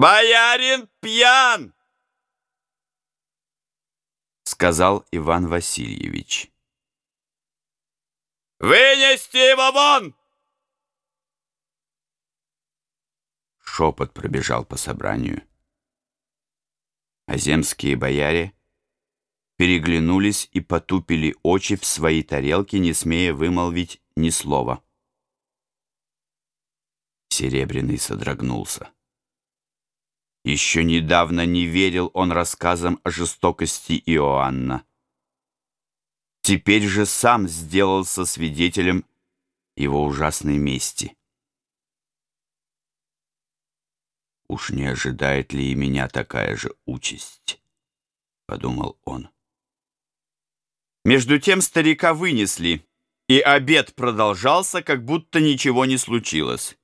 Боярин пьян! Сказал Иван Васильевич. Вынести его вон! Шепот пробежал по собранию. А земские бояре переглянулись и потупили очи в свои тарелки, не смея вымолвить ни слова. Серебряный содрогнулся. Еще недавно не верил он рассказам о жестокости Иоанна. Теперь же сам сделался свидетелем его ужасной мести. «Уж не ожидает ли и меня такая же участь?» — подумал он. Между тем старика вынесли, и обед продолжался, как будто ничего не случилось.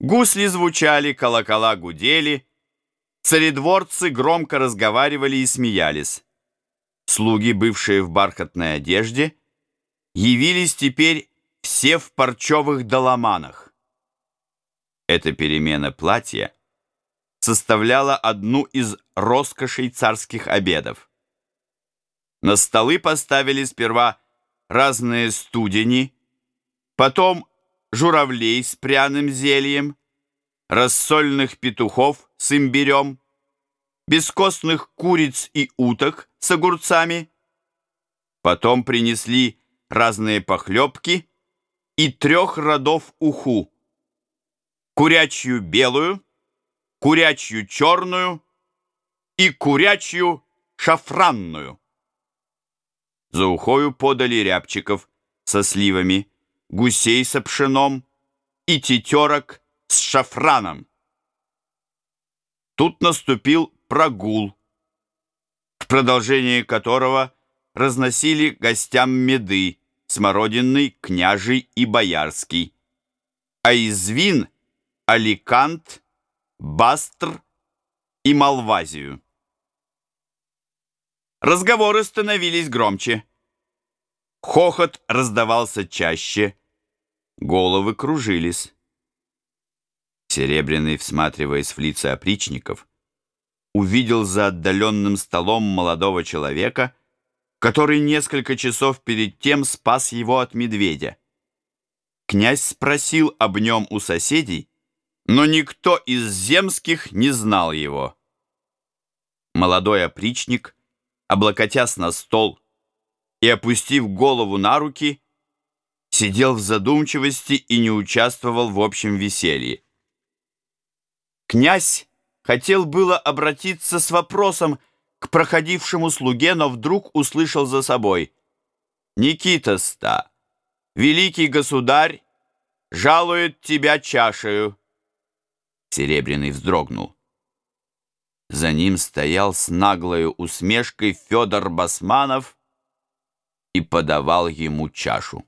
Гусли звучали, колокола гудели, царедворцы громко разговаривали и смеялись. Слуги, бывшие в бархатной одежде, явились теперь все в парчевых доломанах. Эта перемена платья составляла одну из роскошей царских обедов. На столы поставили сперва разные студени, потом журавлей с пряным зельем, рассольных петухов с имбирем, бескостных куриц и уток с огурцами. Потом принесли разные похлебки и трех родов уху. Курячью белую, курячью черную и курячью шафранную. За ухою подали рябчиков со сливами, гусей со пшеном и тетерок с шафраном. Тут наступил прогул, в продолжении которого разносили гостям меды, смородинный, княжий и боярский, а из вин — аликант, бастр и малвазию. Разговоры становились громче. Хохот раздавался чаще, головы кружились. Серебряный, всматриваясь в лица опричников, увидел за отдаленным столом молодого человека, который несколько часов перед тем спас его от медведя. Князь спросил об нем у соседей, но никто из земских не знал его. Молодой опричник, облокотясь на стол и опустив голову на руки, сидел в задумчивости и не участвовал в общем веселье. Князь хотел было обратиться с вопросом к проходившему слуге, но вдруг услышал за собой «Никита-ста, великий государь жалует тебя чашею». Серебряный вздрогнул. За ним стоял с наглою усмешкой Федор Басманов и подавал ему чашу.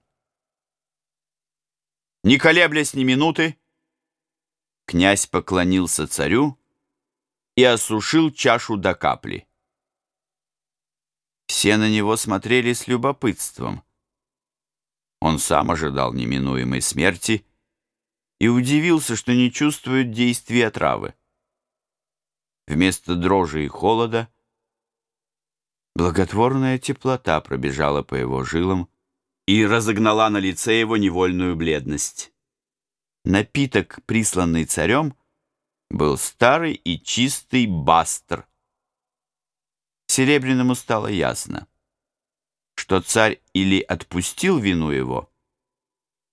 Не колеблясь ни минуты, Князь поклонился царю и осушил чашу до капли. Все на него смотрели с любопытством. Он сам ожидал неминуемой смерти и удивился, что не чувствует действия отравы. Вместо дрожи и холода благотворная теплота пробежала по его жилам и разогнала на лице его невольную бледность. Напиток, присланный царем, был старый и чистый бастр. Серебряному стало ясно, что царь или отпустил вину его,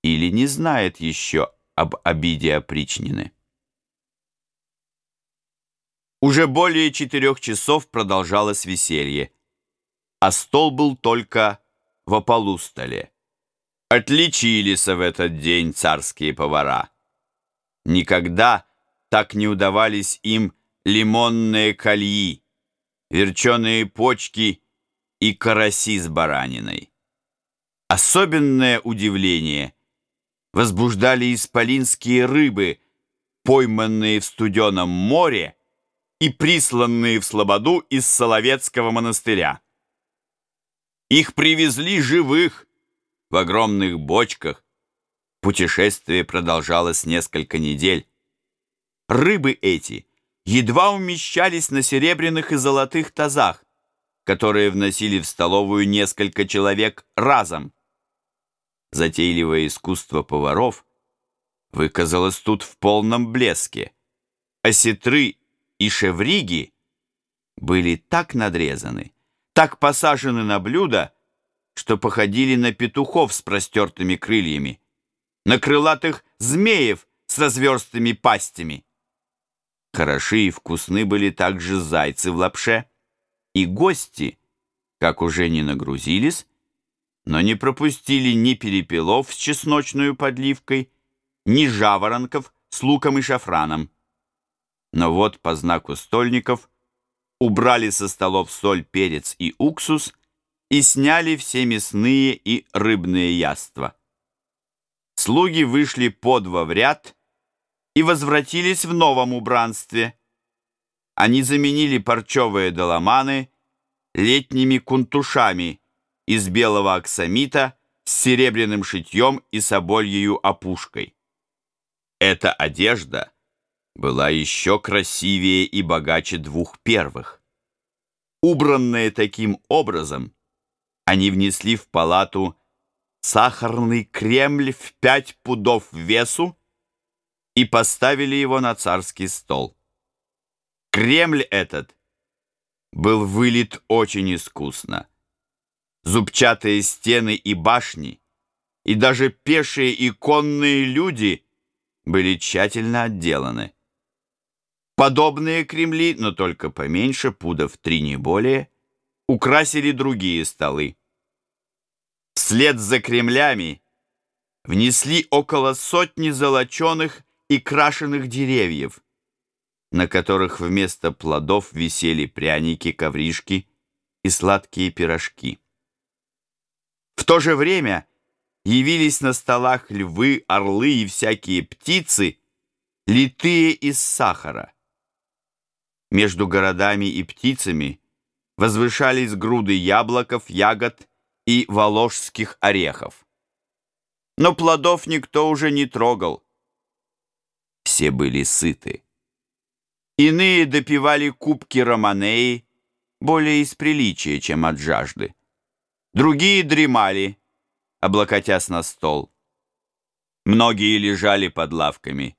или не знает еще об обиде опричнины. Уже более четырех часов продолжалось веселье, а стол был только в ополустоле. Отличились в этот день царские повара. Никогда так не удавались им лимонные кольи, верченые почки и караси с бараниной. Особенное удивление возбуждали исполинские рыбы, пойманные в студеном море и присланные в Слободу из Соловецкого монастыря. Их привезли живых, в огромных бочках. Путешествие продолжалось несколько недель. Рыбы эти едва умещались на серебряных и золотых тазах, которые вносили в столовую несколько человек разом. Затейливое искусство поваров выказалось тут в полном блеске. Осетры и шевриги были так надрезаны, так посажены на блюдо, что походили на петухов с простертыми крыльями, на крылатых змеев с разверстыми пастями. Хороши и вкусны были также зайцы в лапше, и гости, как уже не нагрузились, но не пропустили ни перепелов с чесночной подливкой, ни жаворонков с луком и шафраном. Но вот по знаку стольников убрали со столов соль, перец и уксус и сняли все мясные и рыбные яства. Слуги вышли по два в ряд и возвратились в новом убранстве. Они заменили парчевые доломаны летними кунтушами из белого аксамита с серебряным шитьем и собольею опушкой. Эта одежда была еще красивее и богаче двух первых. Убранные таким образом, они внесли в палату сахарный кремль в пять пудов весу и поставили его на царский стол. Кремль этот был вылит очень искусно зубчатые стены и башни, и даже пешие и конные люди были тщательно отделаны. Подобные кремли, но только поменьше, пудов три не более, украсили другие столы. Вслед за кремлями внесли около сотни золоченых и крашеных деревьев, на которых вместо плодов висели пряники, ковришки и сладкие пирожки. В то же время явились на столах львы, орлы и всякие птицы, литые из сахара. Между городами и птицами возвышались груды яблоков, ягод и воложских орехов. Но плодов никто уже не трогал. Все были сыты. Иные допивали кубки романеи, более из приличия, чем от жажды. Другие дремали, облокотясь на стол. Многие лежали под лавками.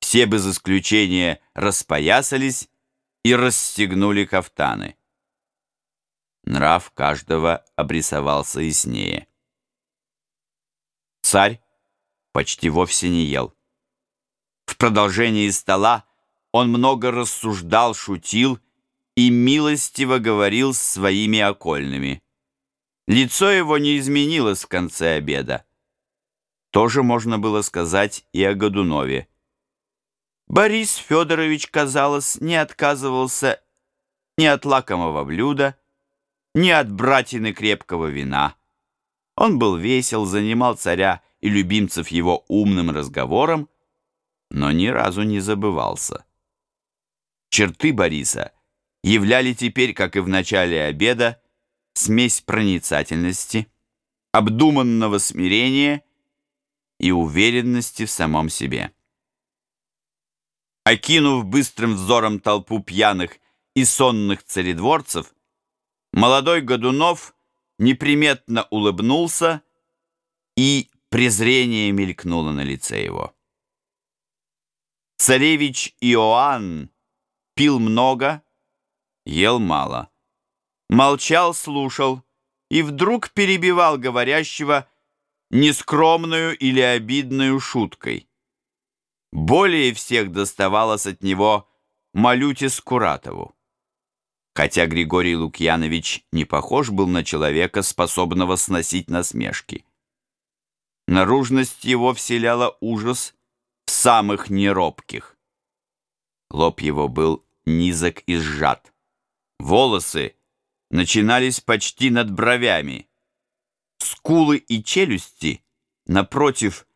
Все без исключения распоясались и расстегнули кафтаны. Нрав каждого обрисовался яснее. Царь почти вовсе не ел. В продолжении стола он много рассуждал, шутил и милостиво говорил с своими окольными. Лицо его не изменилось в конце обеда. Тоже можно было сказать и о Годунове. Борис Федорович, казалось, не отказывался ни от лакомого блюда, ни от братины крепкого вина. Он был весел, занимал царя и любимцев его умным разговором, но ни разу не забывался. Черты Бориса являли теперь, как и в начале обеда, смесь проницательности, обдуманного смирения и уверенности в самом себе. Окинув быстрым взором толпу пьяных и сонных царедворцев, молодой Годунов неприметно улыбнулся, и презрение мелькнуло на лице его. Царевич Иоанн пил много, ел мало молчал, слушал и вдруг перебивал говорящего нескромную или обидную шуткой. Более всех доставалось от него Малюте Скуратову. Хотя Григорий Лукьянович не похож был на человека, способного сносить насмешки. Наружность его вселяла ужас самых неробких. Лоб его был низок и сжат. Волосы начинались почти над бровями. Скулы и челюсти, напротив,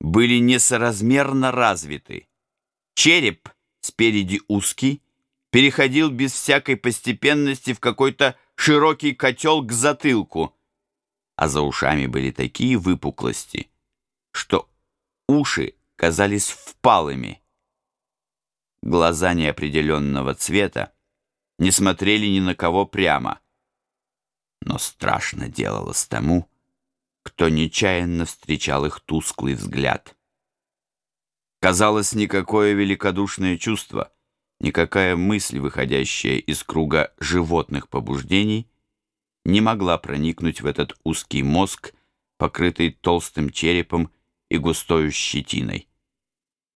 были несоразмерно развиты. Череп, спереди узкий, переходил без всякой постепенности в какой-то широкий котел к затылку, а за ушами были такие выпуклости, что уши казались впалыми. глаза неопределенного цвета, не смотрели ни на кого прямо. Но страшно делалось тому, кто нечаянно встречал их тусклый взгляд. Казалось, никакое великодушное чувство, никакая мысль, выходящая из круга животных побуждений, не могла проникнуть в этот узкий мозг, покрытый толстым черепом и густою щетиной.